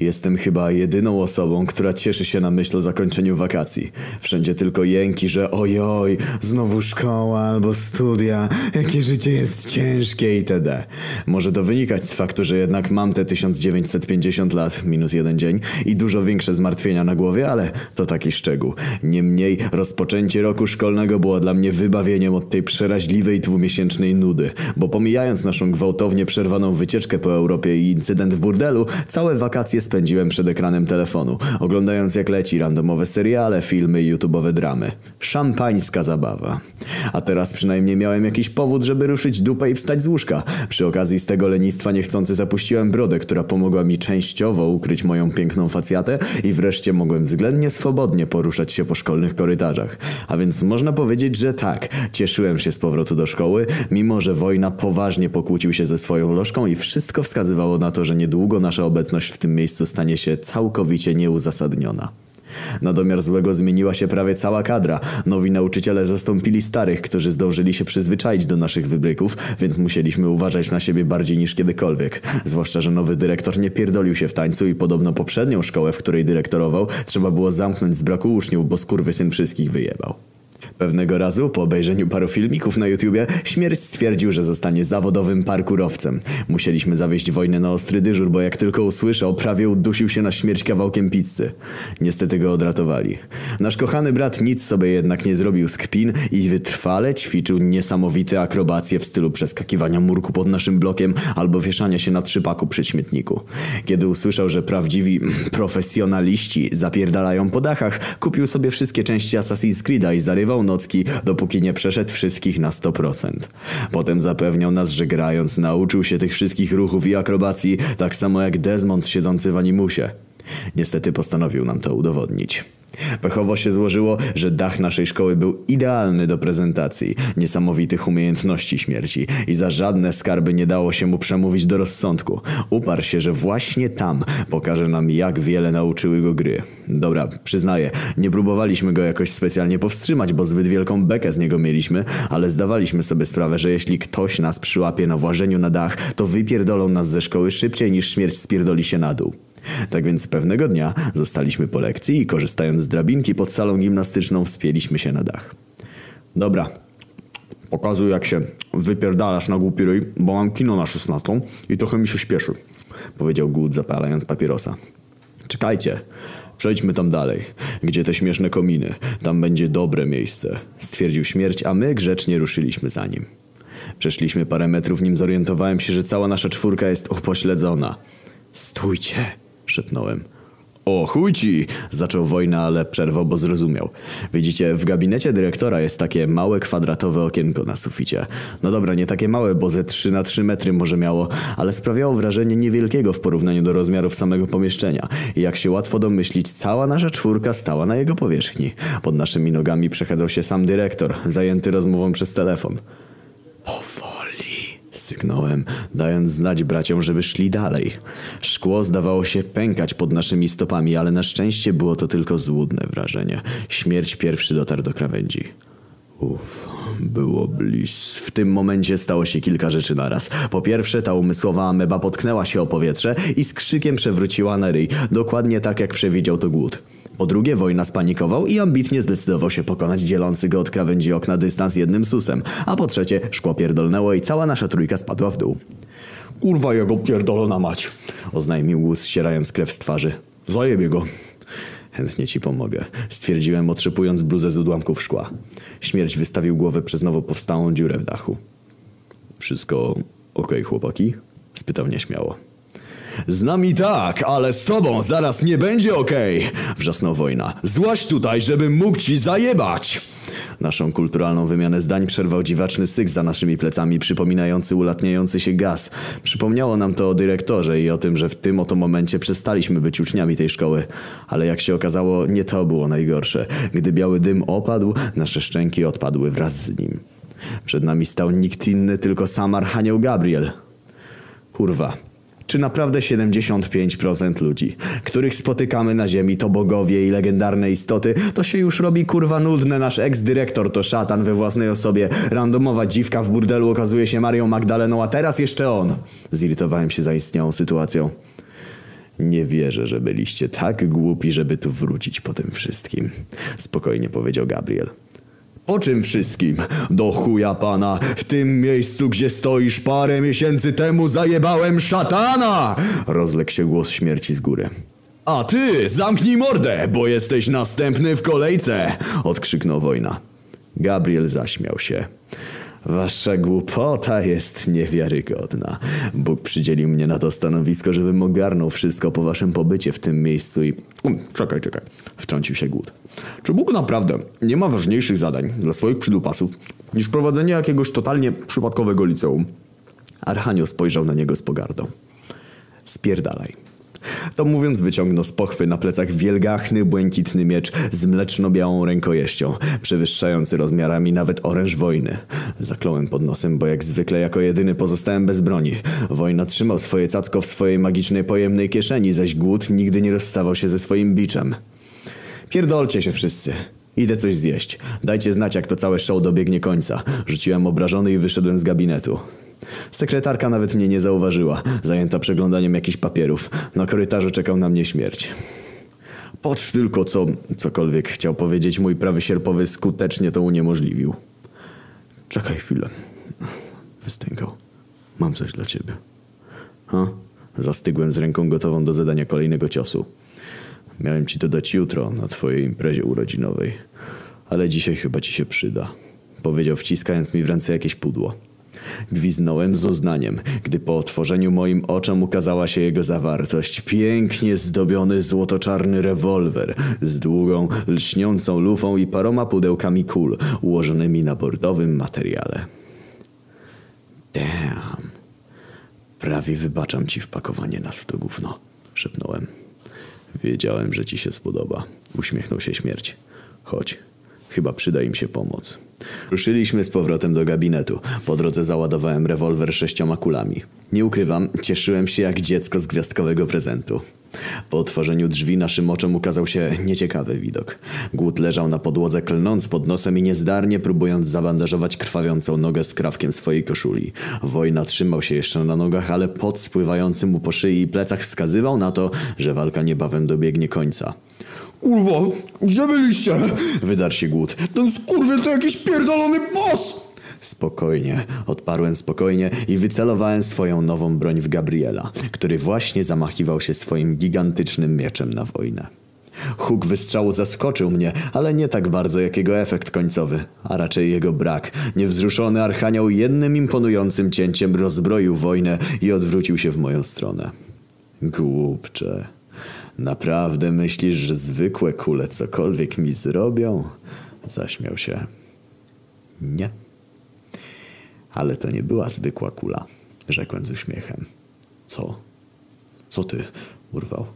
Jestem chyba jedyną osobą, która cieszy się na myśl o zakończeniu wakacji. Wszędzie tylko jęki, że ojoj, znowu szkoła albo studia, jakie życie jest ciężkie itd. Może to wynikać z faktu, że jednak mam te 1950 lat, minus jeden dzień i dużo większe zmartwienia na głowie, ale to taki szczegół. Niemniej rozpoczęcie roku szkolnego było dla mnie wybawieniem od tej przeraźliwej dwumiesięcznej nudy, bo pomijając naszą gwałtownie przerwaną wycieczkę po Europie i incydent w burdelu, całe wakacje spędziłem przed ekranem telefonu, oglądając jak leci randomowe seriale, filmy i YouTube'owe dramy. Szampańska zabawa. A teraz przynajmniej miałem jakiś powód, żeby ruszyć dupę i wstać z łóżka. Przy okazji z tego lenistwa niechcący zapuściłem brodę, która pomogła mi częściowo ukryć moją piękną facjatę i wreszcie mogłem względnie swobodnie poruszać się po szkolnych korytarzach. A więc można powiedzieć, że tak, cieszyłem się z powrotu do szkoły, mimo że wojna poważnie pokłócił się ze swoją lożką i wszystko wskazywało na to, że niedługo nasza obecność w tym miejscu stanie się całkowicie nieuzasadniona. Na domiar złego zmieniła się prawie cała kadra. Nowi nauczyciele zastąpili starych, którzy zdążyli się przyzwyczaić do naszych wybryków, więc musieliśmy uważać na siebie bardziej niż kiedykolwiek. Zwłaszcza, że nowy dyrektor nie pierdolił się w tańcu i podobno poprzednią szkołę, w której dyrektorował, trzeba było zamknąć z braku uczniów, bo skurwysyn wszystkich wyjebał. Pewnego razu, po obejrzeniu paru filmików na YouTubie, śmierć stwierdził, że zostanie zawodowym parkurowcem. Musieliśmy zawieść wojnę na ostry dyżur, bo jak tylko usłyszał, prawie udusił się na śmierć kawałkiem pizzy. Niestety go odratowali. Nasz kochany brat nic sobie jednak nie zrobił z kpin i wytrwale ćwiczył niesamowite akrobacje w stylu przeskakiwania murku pod naszym blokiem albo wieszania się na trzypaku przy śmietniku. Kiedy usłyszał, że prawdziwi profesjonaliści zapierdalają po dachach, kupił sobie wszystkie części Assassin's Creed'a i zarywał nocki, dopóki nie przeszedł wszystkich na 100%. Potem zapewniał nas, że grając nauczył się tych wszystkich ruchów i akrobacji, tak samo jak Desmond siedzący w animusie. Niestety postanowił nam to udowodnić. Pechowo się złożyło, że dach naszej szkoły był idealny do prezentacji niesamowitych umiejętności śmierci i za żadne skarby nie dało się mu przemówić do rozsądku. Uparł się, że właśnie tam pokaże nam jak wiele nauczyły go gry. Dobra, przyznaję, nie próbowaliśmy go jakoś specjalnie powstrzymać, bo zbyt wielką bekę z niego mieliśmy, ale zdawaliśmy sobie sprawę, że jeśli ktoś nas przyłapie na włażeniu na dach, to wypierdolą nas ze szkoły szybciej niż śmierć spierdoli się na dół. Tak więc pewnego dnia zostaliśmy po lekcji i korzystając z drabinki pod salą gimnastyczną wspięliśmy się na dach. Dobra, pokazuj jak się wypierdalasz na głupi ryj, bo mam kino na 16 i trochę mi się śpieszy, powiedział Good zapalając papierosa. Czekajcie, przejdźmy tam dalej, gdzie te śmieszne kominy, tam będzie dobre miejsce, stwierdził śmierć, a my grzecznie ruszyliśmy za nim. Przeszliśmy parę metrów, nim zorientowałem się, że cała nasza czwórka jest upośledzona. Stójcie, szepnąłem. O, chuj ci! Zaczął wojna, ale przerwał, bo zrozumiał. Widzicie, w gabinecie dyrektora jest takie małe kwadratowe okienko na suficie. No dobra, nie takie małe, bo ze 3 na 3 metry może miało, ale sprawiało wrażenie niewielkiego w porównaniu do rozmiarów samego pomieszczenia. I jak się łatwo domyślić, cała nasza czwórka stała na jego powierzchni. Pod naszymi nogami przechadzał się sam dyrektor, zajęty rozmową przez telefon. Powoli, sygnąłem, dając znać braciom, żeby szli dalej. Szkło zdawało się pękać pod naszymi stopami, ale na szczęście było to tylko złudne wrażenie. Śmierć pierwszy dotarł do krawędzi. Uff, było blis. W tym momencie stało się kilka rzeczy naraz. Po pierwsze, ta umysłowa ameba potknęła się o powietrze i z krzykiem przewróciła na ryj, dokładnie tak jak przewidział to głód. Po drugie, wojna spanikował i ambitnie zdecydował się pokonać dzielący go od krawędzi okna dystans jednym susem. A po trzecie, szkło pierdolnęło i cała nasza trójka spadła w dół. Kurwa jego pierdolona mać, oznajmił Łus, ścierając krew z twarzy. Zajebie go. Chętnie ci pomogę, stwierdziłem, otrzepując bluzę z odłamków szkła. Śmierć wystawił głowę przez nowo powstałą dziurę w dachu. Wszystko okej, chłopaki? spytał nieśmiało. Z nami tak, ale z tobą zaraz nie będzie okej! Wrzasnął wojna. Złaś tutaj, żebym mógł ci zajebać! Naszą kulturalną wymianę zdań przerwał dziwaczny syk za naszymi plecami, przypominający ulatniający się gaz. Przypomniało nam to o dyrektorze i o tym, że w tym oto momencie przestaliśmy być uczniami tej szkoły. Ale jak się okazało, nie to było najgorsze. Gdy biały dym opadł, nasze szczęki odpadły wraz z nim. Przed nami stał nikt inny, tylko sam Archanioł Gabriel. Kurwa. Czy naprawdę 75% ludzi, których spotykamy na ziemi to bogowie i legendarne istoty, to się już robi kurwa nudne, nasz eks-dyrektor to szatan we własnej osobie, randomowa dziwka w burdelu okazuje się Marią Magdaleną, a teraz jeszcze on. Zirytowałem się zaistniałą sytuacją. Nie wierzę, że byliście tak głupi, żeby tu wrócić po tym wszystkim. Spokojnie powiedział Gabriel. Po czym wszystkim? Do chuja pana! W tym miejscu, gdzie stoisz parę miesięcy temu zajebałem szatana! Rozległ się głos śmierci z góry. A ty, zamknij mordę, bo jesteś następny w kolejce! Odkrzyknął wojna. Gabriel zaśmiał się. Wasza głupota jest niewiarygodna. Bóg przydzielił mnie na to stanowisko, żebym ogarnął wszystko po waszym pobycie w tym miejscu i... Um, czekaj, czekaj. Wtrącił się głód. Czy Bóg naprawdę nie ma ważniejszych zadań dla swoich przydupasów niż prowadzenie jakiegoś totalnie przypadkowego liceum? Archanioł spojrzał na niego z pogardą. Spierdalaj. To mówiąc wyciągnął z pochwy na plecach wielgachny, błękitny miecz z mleczno-białą rękojeścią, przewyższający rozmiarami nawet oręż wojny. Zakląłem pod nosem, bo jak zwykle jako jedyny pozostałem bez broni. Wojna trzymał swoje cacko w swojej magicznej pojemnej kieszeni, zaś głód nigdy nie rozstawał się ze swoim biczem. Pierdolcie się wszyscy. Idę coś zjeść. Dajcie znać, jak to całe show dobiegnie końca. Rzuciłem obrażony i wyszedłem z gabinetu. Sekretarka nawet mnie nie zauważyła, zajęta przeglądaniem jakichś papierów. Na korytarzu czekał na mnie śmierć. Patrz tylko, co cokolwiek chciał powiedzieć, mój prawy sierpowy skutecznie to uniemożliwił. Czekaj chwilę. Wystękał. Mam coś dla ciebie. Ha? Zastygłem z ręką gotową do zadania kolejnego ciosu. Miałem ci to dać jutro na twojej imprezie urodzinowej, ale dzisiaj chyba ci się przyda. Powiedział wciskając mi w ręce jakieś pudło. Gwiznąłem z uznaniem, gdy po otworzeniu moim oczom ukazała się jego zawartość. Pięknie zdobiony złotoczarny rewolwer z długą, lśniącą lufą i paroma pudełkami kul ułożonymi na bordowym materiale. Damn. Prawie wybaczam ci wpakowanie nas w to gówno, szepnąłem. Wiedziałem, że ci się spodoba. Uśmiechnął się śmierć. Chodź, chyba przyda im się pomoc. Ruszyliśmy z powrotem do gabinetu. Po drodze załadowałem rewolwer sześcioma kulami. Nie ukrywam, cieszyłem się jak dziecko z gwiazdkowego prezentu. Po otworzeniu drzwi naszym oczom ukazał się nieciekawy widok. Głód leżał na podłodze klnąc pod nosem i niezdarnie próbując zabandażować krwawiącą nogę skrawkiem swojej koszuli. Wojna trzymał się jeszcze na nogach, ale pot spływający mu po szyi i plecach wskazywał na to, że walka niebawem dobiegnie końca. Kurwa, gdzie byliście? Wydarł się głód. Ten skurwiel to jakiś pierdolony boss! Spokojnie, odparłem spokojnie i wycelowałem swoją nową broń w Gabriela, który właśnie zamachiwał się swoim gigantycznym mieczem na wojnę. Huk wystrzału zaskoczył mnie, ale nie tak bardzo jak jego efekt końcowy, a raczej jego brak. Niewzruszony Archanioł jednym imponującym cięciem rozbroił wojnę i odwrócił się w moją stronę. Głupcze. Naprawdę myślisz, że zwykłe kule cokolwiek mi zrobią? Zaśmiał się. Nie. Ale to nie była zwykła kula, rzekłem z uśmiechem. Co? Co ty? urwał.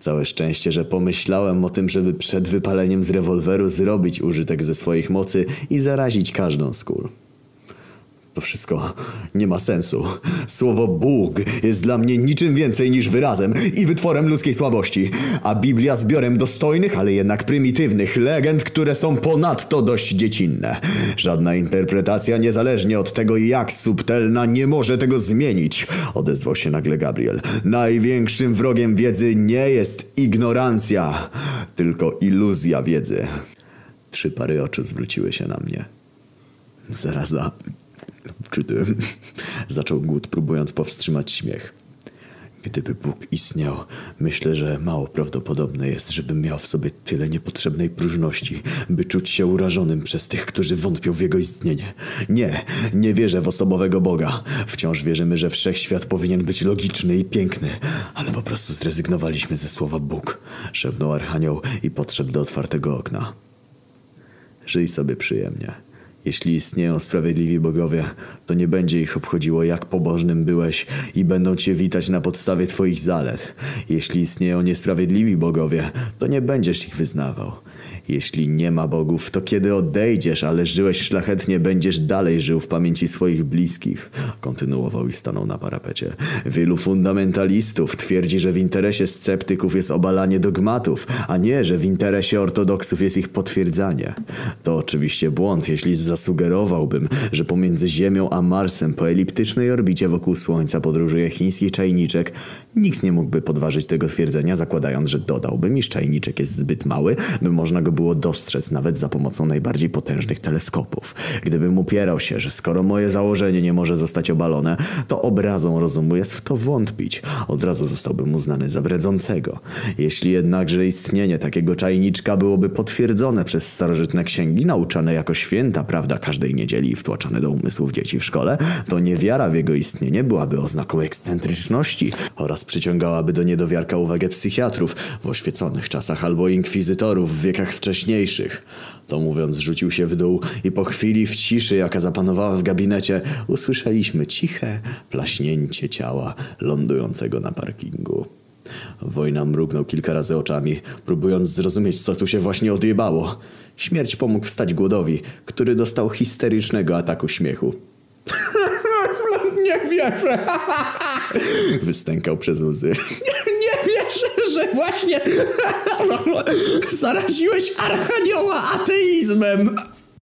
Całe szczęście, że pomyślałem o tym, żeby przed wypaleniem z rewolweru zrobić użytek ze swoich mocy i zarazić każdą z kul. To wszystko nie ma sensu. Słowo Bóg jest dla mnie niczym więcej niż wyrazem i wytworem ludzkiej słabości, a Biblia zbiorem dostojnych, ale jednak prymitywnych legend, które są ponadto dość dziecinne. Żadna interpretacja, niezależnie od tego jak subtelna, nie może tego zmienić, odezwał się nagle Gabriel. Największym wrogiem wiedzy nie jest ignorancja, tylko iluzja wiedzy. Trzy pary oczu zwróciły się na mnie. Zaraza. Czy ty? Zaczął głód, próbując powstrzymać śmiech. Gdyby Bóg istniał, myślę, że mało prawdopodobne jest, żebym miał w sobie tyle niepotrzebnej próżności, by czuć się urażonym przez tych, którzy wątpią w jego istnienie. Nie, nie wierzę w osobowego Boga. Wciąż wierzymy, że wszechświat powinien być logiczny i piękny, ale po prostu zrezygnowaliśmy ze słowa Bóg, szepnął Archanioł i podszedł do otwartego okna. Żyj sobie przyjemnie. Jeśli istnieją sprawiedliwi bogowie, to nie będzie ich obchodziło, jak pobożnym byłeś i będą cię witać na podstawie twoich zalet. Jeśli istnieją niesprawiedliwi bogowie, to nie będziesz ich wyznawał. Jeśli nie ma bogów, to kiedy odejdziesz, ale żyłeś szlachetnie, będziesz dalej żył w pamięci swoich bliskich. Kontynuował i stanął na parapecie. Wielu fundamentalistów twierdzi, że w interesie sceptyków jest obalanie dogmatów, a nie, że w interesie ortodoksów jest ich potwierdzanie. To oczywiście błąd, jeśli zasugerowałbym, że pomiędzy Ziemią a Marsem po eliptycznej orbicie wokół Słońca podróżuje chiński czajniczek. Nikt nie mógłby podważyć tego twierdzenia, zakładając, że dodałbym, iż czajniczek jest zbyt mały, by można go było dostrzec nawet za pomocą najbardziej potężnych teleskopów. Gdybym upierał się, że skoro moje założenie nie może zostać obalone, to obrazą rozumu jest w to wątpić. Od razu zostałbym uznany za bredzącego. Jeśli jednakże istnienie takiego czajniczka byłoby potwierdzone przez starożytne księgi, nauczane jako święta prawda każdej niedzieli i wtłaczane do umysłów dzieci w szkole, to niewiara w jego istnienie byłaby oznaką ekscentryczności oraz przyciągałaby do niedowiarka uwagę psychiatrów w oświeconych czasach albo inkwizytorów w wiekach wcześniejszych. To mówiąc, rzucił się w dół i po chwili w ciszy, jaka zapanowała w gabinecie, usłyszeliśmy ciche plaśnięcie ciała lądującego na parkingu. Wojna mrugnął kilka razy oczami, próbując zrozumieć, co tu się właśnie odjebało. Śmierć pomógł wstać głodowi, który dostał histerycznego ataku śmiechu. Nie wierzę. Wystękał przez łzy. Wierzę, że właśnie zaraziłeś Archanioła ateizmem.